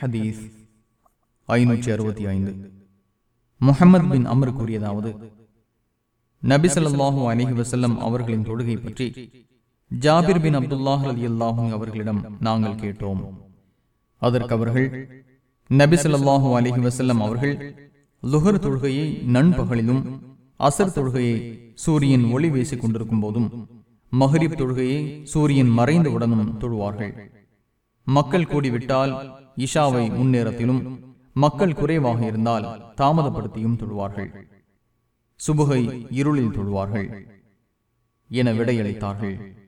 ஹதீஸ் ஐநூற்றி அறுபத்தி ஐந்து. முகமது பின் அமர் கூறியதாவது நபிசல்லாஹூ அலிஹி வசல்லம் அவர்களின் தொழுகை பற்றி ஜாபிர் பின் அப்துல்லாஹ் அலி அல்லாஹூ அவர்களிடம் நாங்கள் கேட்டோம். அதற்கு அவர்கள் நபிசல்லாஹூ அலிஹி வசல்லம் அவர்கள் லுகர் தொழுகையை நண்பகலிலும் அசர் தொழுகையை சூரியன் ஒளி வீசிக் கொண்டிருக்கும் போதும் மஹரிப் தொழுகையை சூரியன் மறைந்தவுடனும் தொழுவார்கள். மக்கள் கூடிவிட்டால் இஷாவை முன்னேரத்திலும் மக்கள் குறைவாக இருந்தால் தாமதப்படுத்தியும் தொழுவார்கள் சுபுகை இருளில் தொழுவார்கள் என விடையளித்தார்கள்.